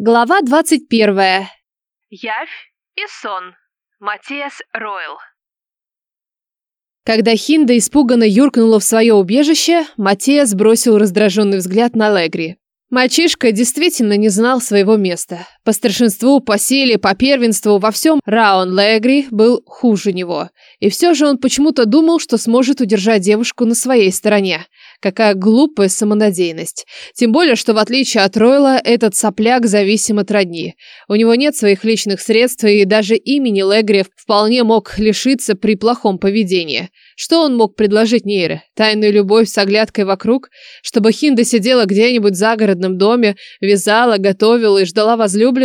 Глава 21. Явь и сон. Матиас Ройл. Когда Хинда испуганно юркнула в свое убежище, Матиас бросил раздраженный взгляд на Легри. Мальчишка действительно не знал своего места. По старшинству, по силе, по первенству, во всем Раун Легри был хуже него. И все же он почему-то думал, что сможет удержать девушку на своей стороне. Какая глупая самонадеянность. Тем более, что в отличие от Ройла, этот сопляк зависим от родни. У него нет своих личных средств, и даже имени Легри вполне мог лишиться при плохом поведении. Что он мог предложить Нейре? Тайную любовь с оглядкой вокруг? Чтобы Хинда сидела где-нибудь в загородном доме, вязала, готовила и ждала возлюбленного?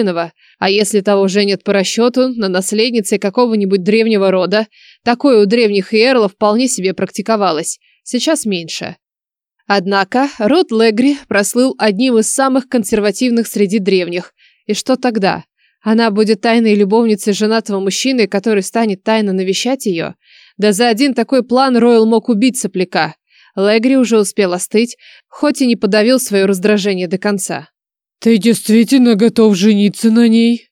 А если того женят по расчету на наследнице какого-нибудь древнего рода? Такое у древних иерлов вполне себе практиковалось. Сейчас меньше. Однако род Легри прослыл одним из самых консервативных среди древних. И что тогда? Она будет тайной любовницей женатого мужчины, который станет тайно навещать ее? Да за один такой план Ройл мог убить сопляка. Легри уже успел остыть, хоть и не подавил свое раздражение до конца. «Ты действительно готов жениться на ней?»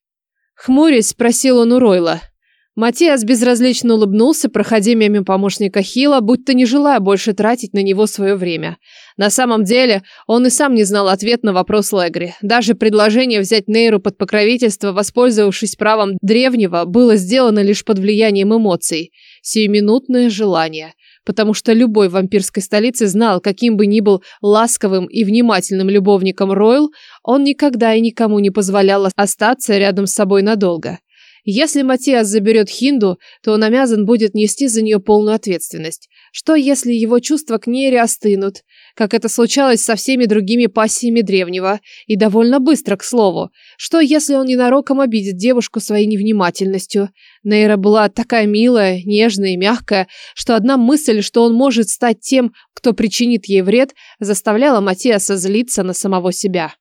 Хмурясь, спросил он у Ройла. Матиас безразлично улыбнулся, проходя мимо помощника Хила, будто не желая больше тратить на него свое время. На самом деле, он и сам не знал ответ на вопрос Легри. Даже предложение взять Нейру под покровительство, воспользовавшись правом древнего, было сделано лишь под влиянием эмоций. Сиюминутное желание. Потому что любой в вампирской столице знал, каким бы ни был ласковым и внимательным любовником Ройл, он никогда и никому не позволял остаться рядом с собой надолго. Если Матиас заберет Хинду, то он обязан будет нести за нее полную ответственность. Что, если его чувства к Нере остынут, как это случалось со всеми другими пассиями древнего, и довольно быстро, к слову? Что, если он ненароком обидит девушку своей невнимательностью? Нейра была такая милая, нежная и мягкая, что одна мысль, что он может стать тем, кто причинит ей вред, заставляла Матиаса злиться на самого себя.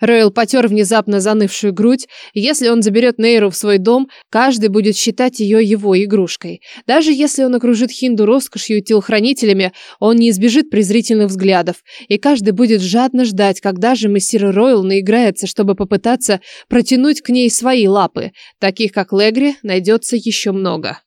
Ройл потер внезапно занывшую грудь. Если он заберет Нейру в свой дом, каждый будет считать ее его игрушкой. Даже если он окружит Хинду роскошью и телохранителями, он не избежит презрительных взглядов. И каждый будет жадно ждать, когда же мессир Ройл наиграется, чтобы попытаться протянуть к ней свои лапы. Таких, как Легри, найдется еще много.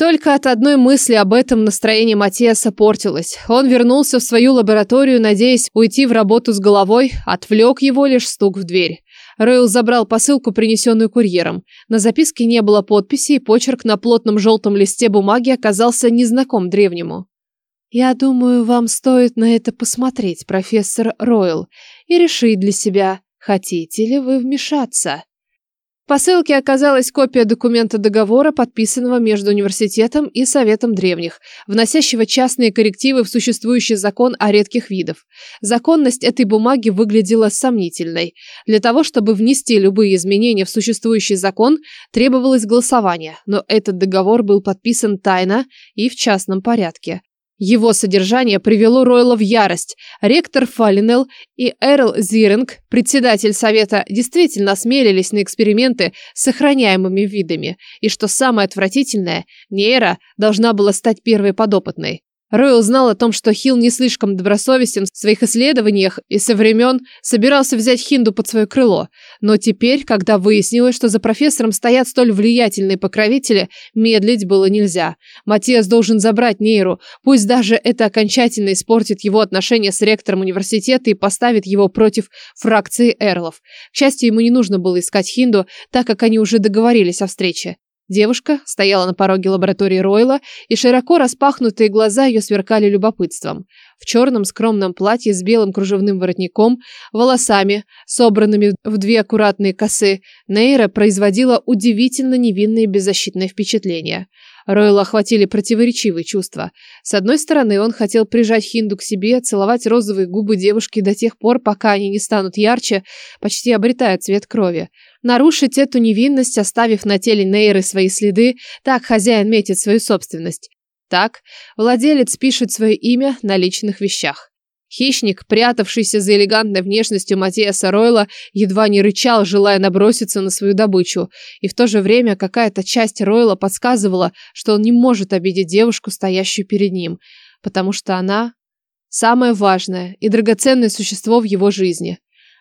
Только от одной мысли об этом настроение Матиаса портилось. Он вернулся в свою лабораторию, надеясь уйти в работу с головой, отвлек его лишь стук в дверь. Ройл забрал посылку, принесенную курьером. На записке не было подписи, и почерк на плотном желтом листе бумаги оказался незнаком древнему. «Я думаю, вам стоит на это посмотреть, профессор Ройл, и решить для себя, хотите ли вы вмешаться». Посылке оказалась копия документа договора, подписанного между университетом и Советом древних, вносящего частные коррективы в существующий закон о редких видах. Законность этой бумаги выглядела сомнительной. Для того, чтобы внести любые изменения в существующий закон, требовалось голосование, но этот договор был подписан тайно и в частном порядке. Его содержание привело Ройла в ярость. Ректор Фалинел и Эрл Зиринг, председатель совета, действительно осмелились на эксперименты с сохраняемыми видами. И что самое отвратительное, Нейра должна была стать первой подопытной. Ройл знал о том, что Хилл не слишком добросовестен в своих исследованиях и со времен собирался взять Хинду под свое крыло. Но теперь, когда выяснилось, что за профессором стоят столь влиятельные покровители, медлить было нельзя. Матиас должен забрать Нейру, пусть даже это окончательно испортит его отношения с ректором университета и поставит его против фракции Эрлов. К счастью, ему не нужно было искать Хинду, так как они уже договорились о встрече. Девушка стояла на пороге лаборатории Ройла, и широко распахнутые глаза ее сверкали любопытством. В черном скромном платье с белым кружевным воротником, волосами, собранными в две аккуратные косы, Нейра производила удивительно невинное и беззащитное впечатление. Ройла охватили противоречивые чувства. С одной стороны, он хотел прижать Хинду к себе, целовать розовые губы девушки до тех пор, пока они не станут ярче, почти обретая цвет крови. Нарушить эту невинность, оставив на теле Нейры свои следы, так хозяин метит свою собственность. Так владелец пишет свое имя на личных вещах. Хищник, прятавшийся за элегантной внешностью Матиаса Ройла, едва не рычал, желая наброситься на свою добычу. И в то же время какая-то часть Ройла подсказывала, что он не может обидеть девушку, стоящую перед ним, потому что она самое важное и драгоценное существо в его жизни.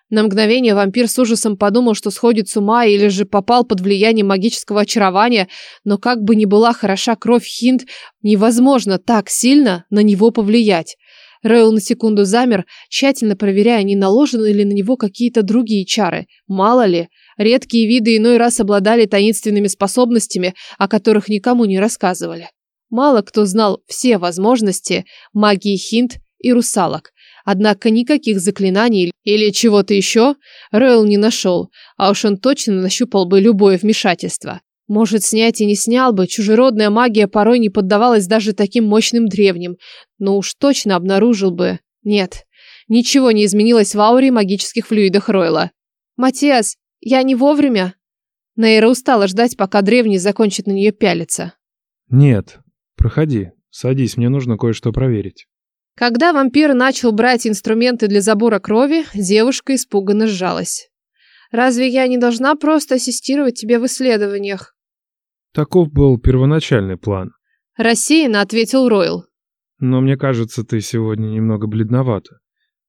На мгновение вампир с ужасом подумал, что сходит с ума или же попал под влияние магического очарования, но как бы ни была хороша кровь Хинд, невозможно так сильно на него повлиять. Ройл на секунду замер, тщательно проверяя, не наложены ли на него какие-то другие чары. Мало ли, редкие виды иной раз обладали таинственными способностями, о которых никому не рассказывали. Мало кто знал все возможности магии Хинд и русалок. Однако никаких заклинаний или чего-то еще Ройл не нашел, а уж он точно нащупал бы любое вмешательство. Может, снять и не снял бы, чужеродная магия порой не поддавалась даже таким мощным древним, но уж точно обнаружил бы. Нет, ничего не изменилось в ауре магических флюидах Ройла. «Матиас, я не вовремя?» Нейра устала ждать, пока древний закончит на нее пялиться. «Нет, проходи, садись, мне нужно кое-что проверить». Когда вампир начал брать инструменты для забора крови, девушка испуганно сжалась. «Разве я не должна просто ассистировать тебе в исследованиях?» Таков был первоначальный план. Рассеянно ответил Ройл. Но мне кажется, ты сегодня немного бледновата.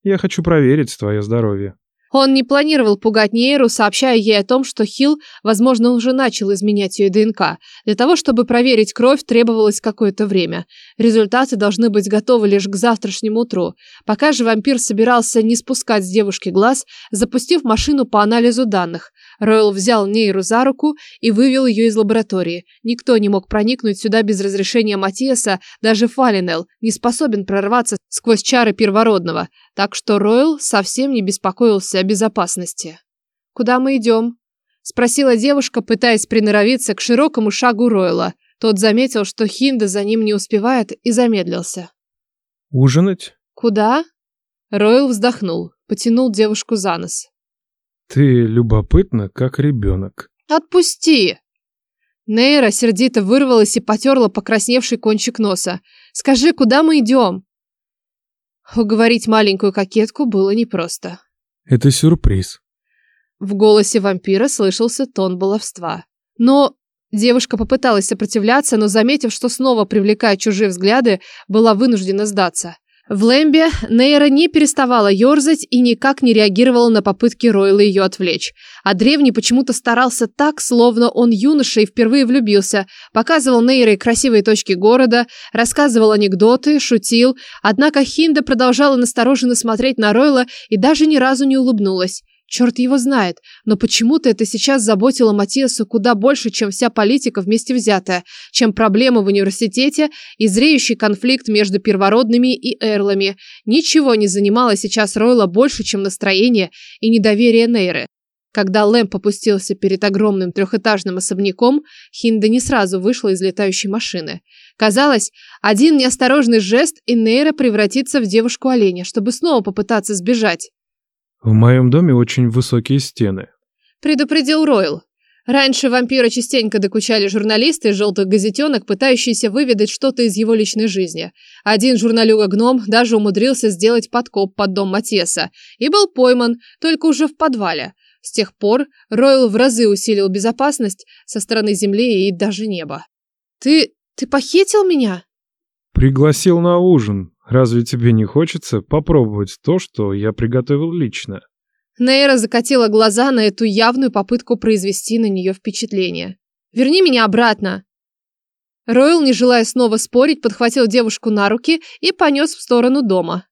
Я хочу проверить твое здоровье. Он не планировал пугать Нейру, сообщая ей о том, что Хил, возможно, уже начал изменять ее ДНК. Для того, чтобы проверить кровь, требовалось какое-то время. Результаты должны быть готовы лишь к завтрашнему утру. Пока же вампир собирался не спускать с девушки глаз, запустив машину по анализу данных. Ройл взял Нейру за руку и вывел ее из лаборатории. Никто не мог проникнуть сюда без разрешения Матиаса, даже Фалинел не способен прорваться сквозь чары первородного. Так что Ройл совсем не беспокоился о безопасности. «Куда мы идем?» – спросила девушка, пытаясь приноровиться к широкому шагу Ройла. Тот заметил, что Хинда за ним не успевает, и замедлился. «Ужинать?» «Куда?» Ройл вздохнул, потянул девушку за нос. «Ты любопытна, как ребенок». «Отпусти!» Нейра сердито вырвалась и потерла покрасневший кончик носа. «Скажи, куда мы идем?» Уговорить маленькую кокетку было непросто. Это сюрприз. В голосе вампира слышался тон баловства. Но девушка попыталась сопротивляться, но, заметив, что снова привлекает чужие взгляды, была вынуждена сдаться. В Лэмбе Нейра не переставала ерзать и никак не реагировала на попытки Ройла ее отвлечь. А древний почему-то старался так, словно он юноша и впервые влюбился. Показывал Нейре красивые точки города, рассказывал анекдоты, шутил. Однако Хинда продолжала настороженно смотреть на Ройла и даже ни разу не улыбнулась. Черт его знает, но почему-то это сейчас заботило Матиасу куда больше, чем вся политика вместе взятая, чем проблемы в университете и зреющий конфликт между первородными и эрлами. Ничего не занимало сейчас Ройла больше, чем настроение и недоверие Нейры. Когда Лэмп опустился перед огромным трехэтажным особняком, Хинда не сразу вышла из летающей машины. Казалось, один неосторожный жест, и Нейра превратится в девушку-оленя, чтобы снова попытаться сбежать. В моем доме очень высокие стены. Предупредил Ройл. Раньше вампира частенько докучали журналисты из желтых газетенок, пытающиеся выведать что-то из его личной жизни. Один журналюга-гном даже умудрился сделать подкоп под дом Матеса и был пойман, только уже в подвале. С тех пор Ройл в разы усилил безопасность со стороны земли и даже неба. «Ты... ты похитил меня?» «Пригласил на ужин. Разве тебе не хочется попробовать то, что я приготовил лично? Нейра закатила глаза на эту явную попытку произвести на нее впечатление. Верни меня обратно. Ройл, не желая снова спорить, подхватил девушку на руки и понес в сторону дома.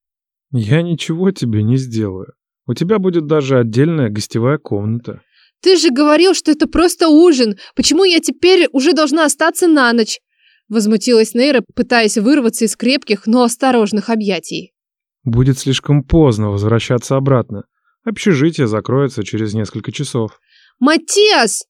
Я ничего тебе не сделаю. У тебя будет даже отдельная гостевая комната. Ты же говорил, что это просто ужин. Почему я теперь уже должна остаться на ночь? Возмутилась Нейра, пытаясь вырваться из крепких, но осторожных объятий. Будет слишком поздно возвращаться обратно. Общежитие закроется через несколько часов. Матиас!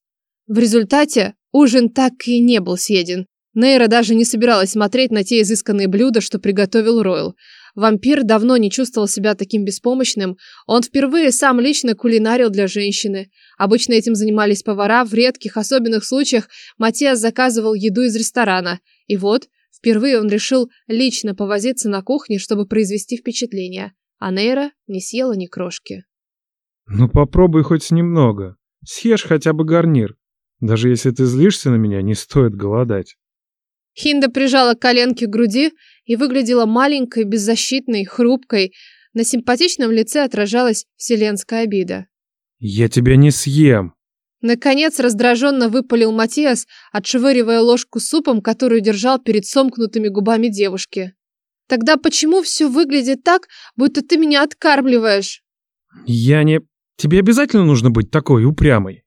В результате ужин так и не был съеден. Нейра даже не собиралась смотреть на те изысканные блюда, что приготовил Ройл. Вампир давно не чувствовал себя таким беспомощным. Он впервые сам лично кулинарил для женщины. Обычно этим занимались повара, в редких особенных случаях Матиас заказывал еду из ресторана. И вот, впервые он решил лично повозиться на кухне, чтобы произвести впечатление. А Нейра не съела ни крошки. Ну попробуй хоть немного. Съешь хотя бы гарнир. Даже если ты злишься на меня, не стоит голодать. Хинда прижала коленки к груди и выглядела маленькой, беззащитной, хрупкой. На симпатичном лице отражалась вселенская обида. «Я тебя не съем!» Наконец раздраженно выпалил Матиас, отшвыривая ложку супом, которую держал перед сомкнутыми губами девушки. «Тогда почему все выглядит так, будто ты меня откармливаешь?» «Я не... Тебе обязательно нужно быть такой упрямой?»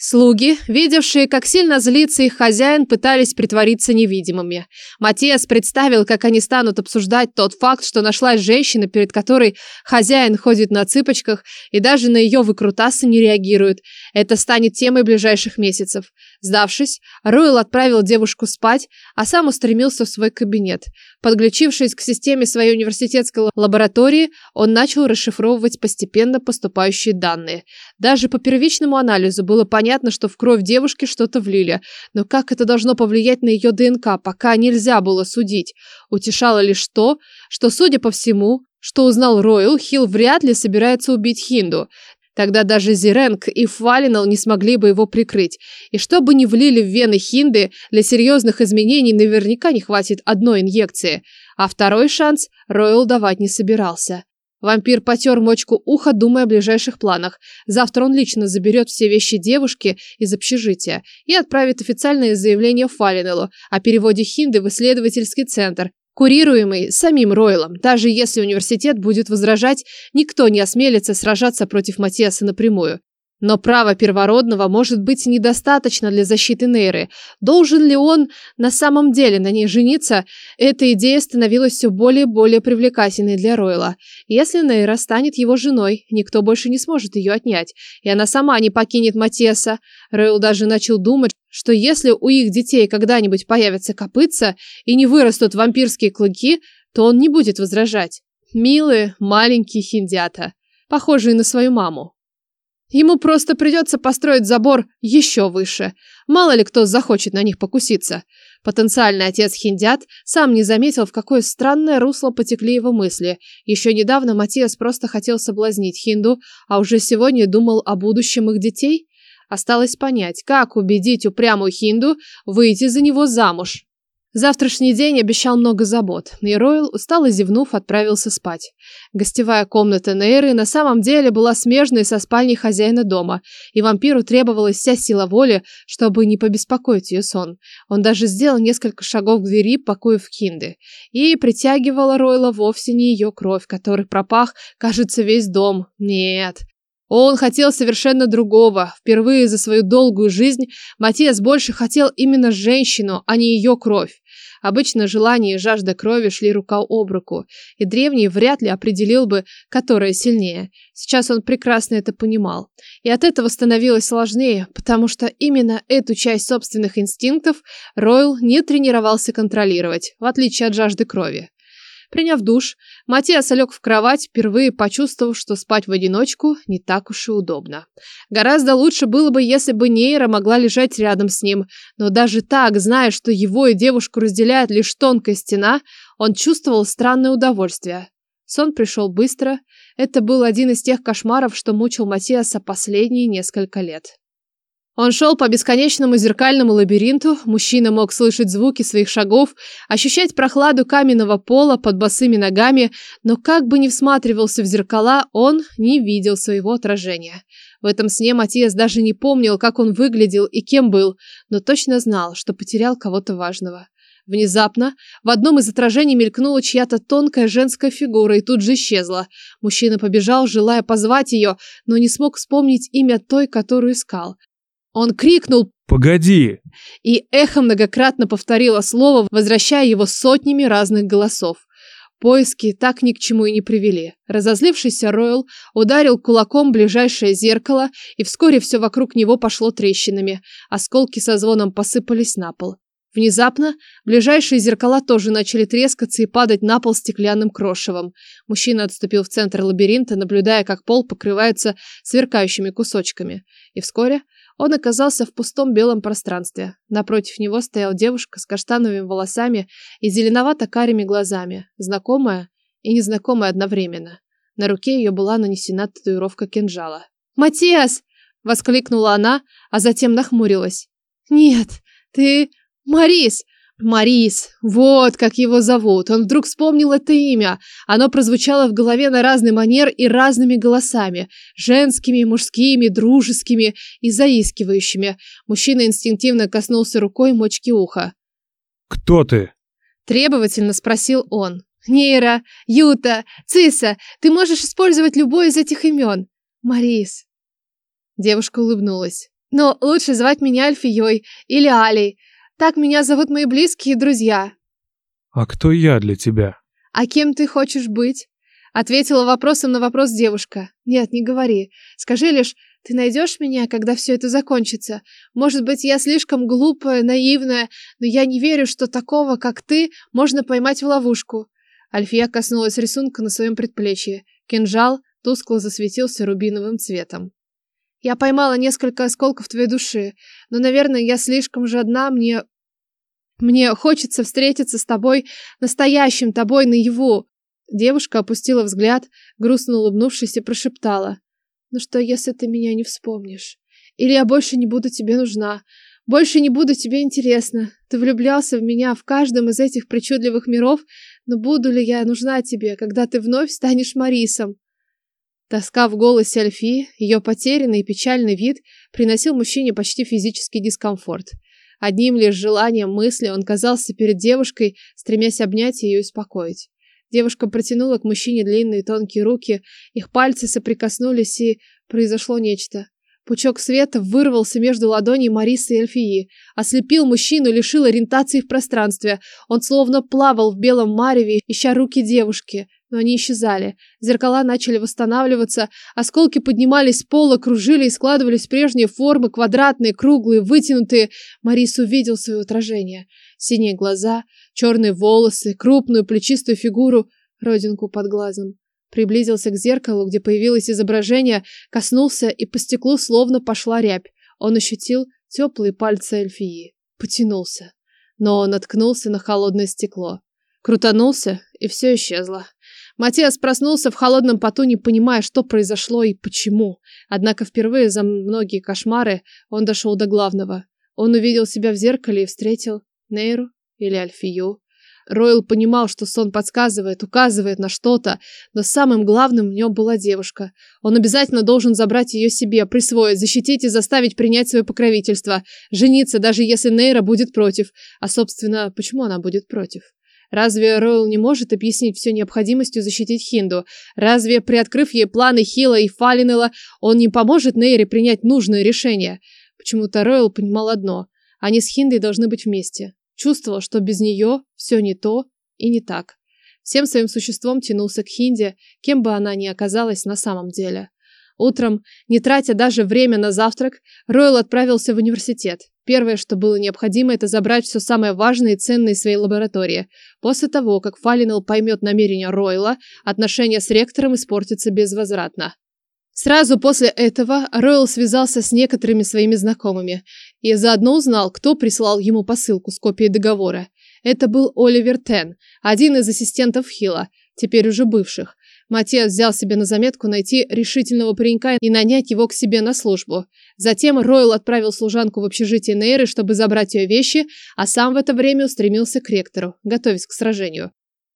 Слуги, видевшие, как сильно злится их хозяин, пытались притвориться невидимыми. Матиас представил, как они станут обсуждать тот факт, что нашлась женщина, перед которой хозяин ходит на цыпочках и даже на ее выкрутасы не реагирует. Это станет темой ближайших месяцев. Сдавшись, Ройл отправил девушку спать, а сам устремился в свой кабинет. Подключившись к системе своей университетской лаборатории, он начал расшифровывать постепенно поступающие данные. Даже по первичному анализу было понятно, что в кровь девушки что-то влили, но как это должно повлиять на ее ДНК, пока нельзя было судить. Утешало лишь то, что, судя по всему, что узнал Ройл, Хилл вряд ли собирается убить Хинду. Тогда даже Зиренг и Фалинал не смогли бы его прикрыть. И что бы ни влили в вены Хинды, для серьезных изменений наверняка не хватит одной инъекции. А второй шанс Ройл давать не собирался. Вампир потер мочку уха, думая о ближайших планах. Завтра он лично заберет все вещи девушки из общежития и отправит официальное заявление Фалинеллу о переводе Хинды в исследовательский центр, курируемый самим Ройлом. Даже если университет будет возражать, никто не осмелится сражаться против Матиаса напрямую. Но право первородного может быть недостаточно для защиты Нейры. Должен ли он на самом деле на ней жениться? Эта идея становилась все более и более привлекательной для Ройла. Если Нейра станет его женой, никто больше не сможет ее отнять, и она сама не покинет Матеса. Ройл даже начал думать, что если у их детей когда-нибудь появятся копытца и не вырастут вампирские клыки, то он не будет возражать. Милые, маленькие хиндята, похожие на свою маму. Ему просто придется построить забор еще выше. Мало ли кто захочет на них покуситься. Потенциальный отец Хиндят сам не заметил, в какое странное русло потекли его мысли. Еще недавно Матиас просто хотел соблазнить Хинду, а уже сегодня думал о будущем их детей. Осталось понять, как убедить упрямую Хинду выйти за него замуж. Завтрашний день обещал много забот, и Ройл, устало зевнув, отправился спать. Гостевая комната Нейры на самом деле была смежной со спальней хозяина дома, и вампиру требовалась вся сила воли, чтобы не побеспокоить ее сон. Он даже сделал несколько шагов к двери покоев Кинды, и притягивала Ройла вовсе не ее кровь, которой пропах, кажется, весь дом. Нет, он хотел совершенно другого. Впервые за свою долгую жизнь Матиас больше хотел именно женщину, а не ее кровь. Обычно желание и жажда крови шли рука об руку, и древний вряд ли определил бы, которая сильнее. Сейчас он прекрасно это понимал. И от этого становилось сложнее, потому что именно эту часть собственных инстинктов Ройл не тренировался контролировать, в отличие от жажды крови. Приняв душ, Матиас лег в кровать, впервые почувствовав, что спать в одиночку не так уж и удобно. Гораздо лучше было бы, если бы Нейра могла лежать рядом с ним, но даже так, зная, что его и девушку разделяет лишь тонкая стена, он чувствовал странное удовольствие. Сон пришел быстро. Это был один из тех кошмаров, что мучил Матиаса последние несколько лет. Он шел по бесконечному зеркальному лабиринту, мужчина мог слышать звуки своих шагов, ощущать прохладу каменного пола под босыми ногами, но как бы ни всматривался в зеркала, он не видел своего отражения. В этом сне Матиас даже не помнил, как он выглядел и кем был, но точно знал, что потерял кого-то важного. Внезапно в одном из отражений мелькнула чья-то тонкая женская фигура и тут же исчезла. Мужчина побежал, желая позвать ее, но не смог вспомнить имя той, которую искал. Он крикнул «Погоди!» и эхо многократно повторило слово, возвращая его сотнями разных голосов. Поиски так ни к чему и не привели. Разозлившийся Ройл ударил кулаком ближайшее зеркало, и вскоре все вокруг него пошло трещинами. Осколки со звоном посыпались на пол. Внезапно ближайшие зеркала тоже начали трескаться и падать на пол стеклянным крошевом. Мужчина отступил в центр лабиринта, наблюдая, как пол покрывается сверкающими кусочками. И вскоре он оказался в пустом белом пространстве. Напротив него стояла девушка с каштановыми волосами и зеленовато-карими глазами, знакомая и незнакомая одновременно. На руке ее была нанесена татуировка кинжала. «Матиас!» — воскликнула она, а затем нахмурилась. «Нет, ты... Марис! Марис, вот как его зовут. Он вдруг вспомнил это имя. Оно прозвучало в голове на разный манер и разными голосами. Женскими, мужскими, дружескими и заискивающими. Мужчина инстинктивно коснулся рукой мочки уха. «Кто ты?» Требовательно спросил он. «Нейра, Юта, Циса, ты можешь использовать любое из этих имен. Марис». Девушка улыбнулась. «Но лучше звать меня Альфией или Алей. Так меня зовут мои близкие друзья. А кто я для тебя? А кем ты хочешь быть? Ответила вопросом на вопрос девушка. Нет, не говори. Скажи лишь, ты найдешь меня, когда все это закончится? Может быть, я слишком глупая, наивная, но я не верю, что такого, как ты, можно поймать в ловушку. Альфия коснулась рисунка на своем предплечье. Кинжал тускло засветился рубиновым цветом. Я поймала несколько осколков твоей души, но, наверное, я слишком жадна, мне... Мне хочется встретиться с тобой, настоящим тобой наяву. Девушка опустила взгляд, грустно улыбнувшись, и прошептала. Ну что, если ты меня не вспомнишь? Или я больше не буду тебе нужна? Больше не буду тебе интересна. Ты влюблялся в меня в каждом из этих причудливых миров, но буду ли я нужна тебе, когда ты вновь станешь Марисом? Тоска в голосе Альфи, ее потерянный и печальный вид приносил мужчине почти физический дискомфорт. Одним лишь желанием мысли он казался перед девушкой, стремясь обнять ее и успокоить. Девушка протянула к мужчине длинные тонкие руки, их пальцы соприкоснулись, и произошло нечто. Пучок света вырвался между ладоней Марисы и Эльфии, ослепил мужчину, лишил ориентации в пространстве. Он словно плавал в белом мареве, ища руки девушки но они исчезали. Зеркала начали восстанавливаться, осколки поднимались с пола, кружили и складывались в прежние формы, квадратные, круглые, вытянутые. Марис увидел свое отражение. Синие глаза, черные волосы, крупную плечистую фигуру, родинку под глазом. Приблизился к зеркалу, где появилось изображение, коснулся, и по стеклу словно пошла рябь. Он ощутил теплые пальцы эльфии. Потянулся. Но наткнулся на холодное стекло. Крутанулся, и все исчезло. Матиас проснулся в холодном поту, не понимая, что произошло и почему. Однако впервые за многие кошмары он дошел до главного. Он увидел себя в зеркале и встретил Нейру или Альфию. Ройл понимал, что сон подсказывает, указывает на что-то, но самым главным в нем была девушка. Он обязательно должен забрать ее себе, присвоить, защитить и заставить принять свое покровительство, жениться, даже если Нейра будет против. А, собственно, почему она будет против? Разве Ройл не может объяснить все необходимостью защитить Хинду? Разве, приоткрыв ей планы Хила и Фалинела, он не поможет Нейре принять нужное решение? Почему-то Ройл понимал одно. Они с Хиндой должны быть вместе. Чувствовал, что без нее все не то и не так. Всем своим существом тянулся к Хинде, кем бы она ни оказалась на самом деле. Утром, не тратя даже время на завтрак, Ройл отправился в университет. Первое, что было необходимо, это забрать все самое важное и ценное из своей лаборатории. После того, как Фалинел поймет намерения Ройла, отношения с ректором испортятся безвозвратно. Сразу после этого Ройл связался с некоторыми своими знакомыми и заодно узнал, кто прислал ему посылку с копией договора. Это был Оливер Тен, один из ассистентов Хила, теперь уже бывших. Матиас взял себе на заметку найти решительного паренька и нанять его к себе на службу. Затем Ройл отправил служанку в общежитие Нейры, чтобы забрать ее вещи, а сам в это время устремился к ректору, готовясь к сражению.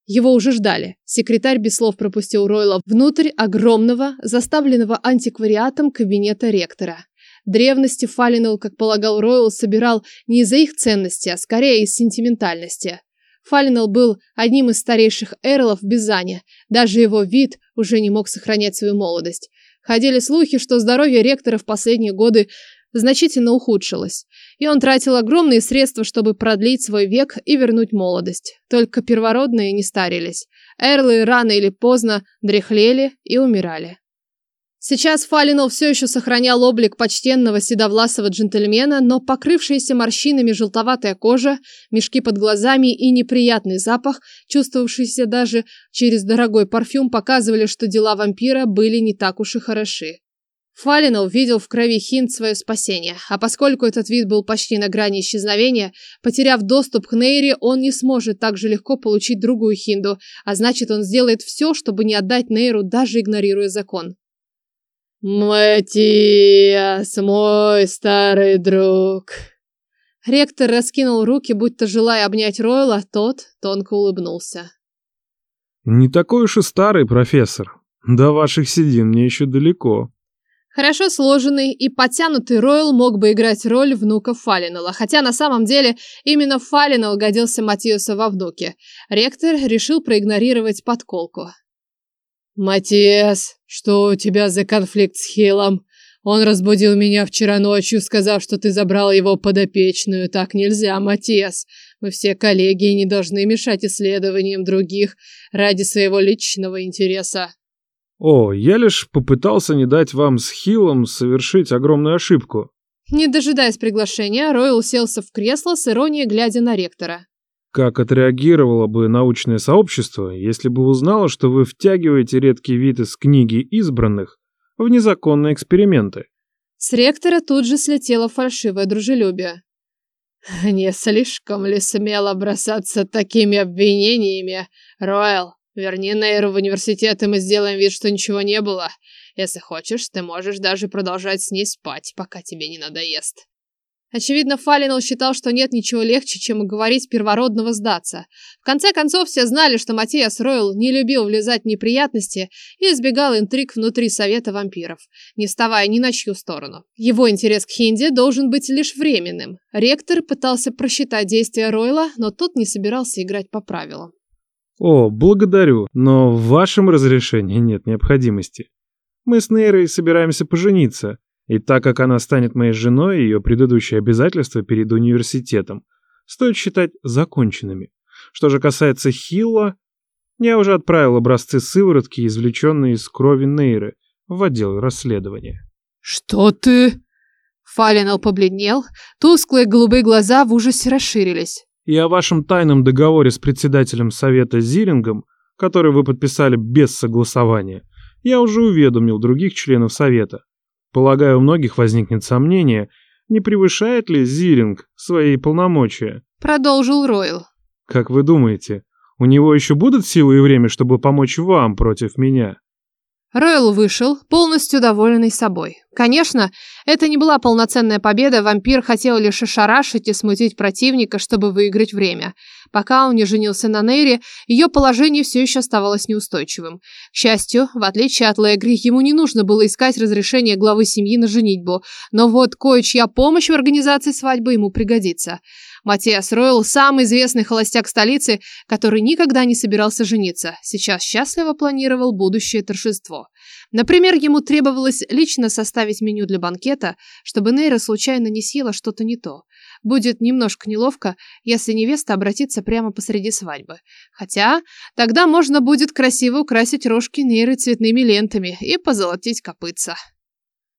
Его уже ждали. Секретарь без слов пропустил Ройла внутрь огромного, заставленного антиквариатом кабинета ректора. Древности Фалинел, как полагал Ройл, собирал не из-за их ценности, а скорее из сентиментальности. Фалинел был одним из старейших эрлов в Бизане. Даже его вид уже не мог сохранять свою молодость. Ходили слухи, что здоровье ректора в последние годы значительно ухудшилось, и он тратил огромные средства, чтобы продлить свой век и вернуть молодость. Только первородные не старились. Эрлы рано или поздно дряхлели и умирали. Сейчас Фалинов все еще сохранял облик почтенного седовласого джентльмена, но покрывшаяся морщинами желтоватая кожа, мешки под глазами и неприятный запах, чувствовавшийся даже через дорогой парфюм, показывали, что дела вампира были не так уж и хороши. Фалинов видел в крови Хинт свое спасение, а поскольку этот вид был почти на грани исчезновения, потеряв доступ к Нейре, он не сможет так же легко получить другую Хинду, а значит он сделает все, чтобы не отдать Нейру, даже игнорируя закон. «Матиас, мой старый друг!» Ректор раскинул руки, будто желая обнять Ройла, тот тонко улыбнулся. Не такой уж и старый профессор. До ваших седин мне еще далеко. Хорошо сложенный и подтянутый Ройл мог бы играть роль внука Фалинала, хотя на самом деле именно Фалинал годился Матиуса во внуке. Ректор решил проигнорировать подколку. «Матиас, что у тебя за конфликт с Хилом? Он разбудил меня вчера ночью, сказав, что ты забрал его подопечную. Так нельзя, Матиас. Мы все коллеги и не должны мешать исследованиям других ради своего личного интереса». О, я лишь попытался не дать вам с Хилом совершить огромную ошибку. Не дожидаясь приглашения, Ройл уселся в кресло с иронией, глядя на ректора. Как отреагировало бы научное сообщество, если бы узнало, что вы втягиваете редкий вид из книги избранных в незаконные эксперименты? С ректора тут же слетело фальшивое дружелюбие. Не слишком ли смело бросаться такими обвинениями, Ройл? Верни Нейру в университет, и мы сделаем вид, что ничего не было. Если хочешь, ты можешь даже продолжать с ней спать, пока тебе не надоест. Очевидно, Фалинал считал, что нет ничего легче, чем уговорить первородного сдаться. В конце концов, все знали, что Матиас Ройл не любил влезать в неприятности и избегал интриг внутри Совета вампиров, не вставая ни на чью сторону. Его интерес к Хинде должен быть лишь временным. Ректор пытался просчитать действия Ройла, но тот не собирался играть по правилам. О, благодарю, но в вашем разрешении нет необходимости. Мы с Нейрой собираемся пожениться, и так как она станет моей женой, ее предыдущие обязательства перед университетом стоит считать законченными. Что же касается Хилла, я уже отправил образцы сыворотки, извлеченные из крови Нейры, в отдел расследования. «Что ты?» Фалинал побледнел, тусклые голубые глаза в ужасе расширились и о вашем тайном договоре с председателем совета Зирингом, который вы подписали без согласования, я уже уведомил других членов совета. Полагаю, у многих возникнет сомнение, не превышает ли Зиринг свои полномочия. Продолжил Ройл. Как вы думаете, у него еще будут силы и время, чтобы помочь вам против меня? Ройл вышел, полностью довольный собой. Конечно, это не была полноценная победа, вампир хотел лишь ошарашить и смутить противника, чтобы выиграть время. Пока он не женился на Нейре, ее положение все еще оставалось неустойчивым. К счастью, в отличие от Легри, ему не нужно было искать разрешение главы семьи на женитьбу, но вот кое-чья помощь в организации свадьбы ему пригодится. Матиас Ройл – самый известный холостяк столицы, который никогда не собирался жениться. Сейчас счастливо планировал будущее торжество. Например, ему требовалось лично составить меню для банкета, чтобы Нейра случайно не съела что-то не то. Будет немножко неловко, если невеста обратится прямо посреди свадьбы. Хотя тогда можно будет красиво украсить рожки Нейры цветными лентами и позолотить копытца.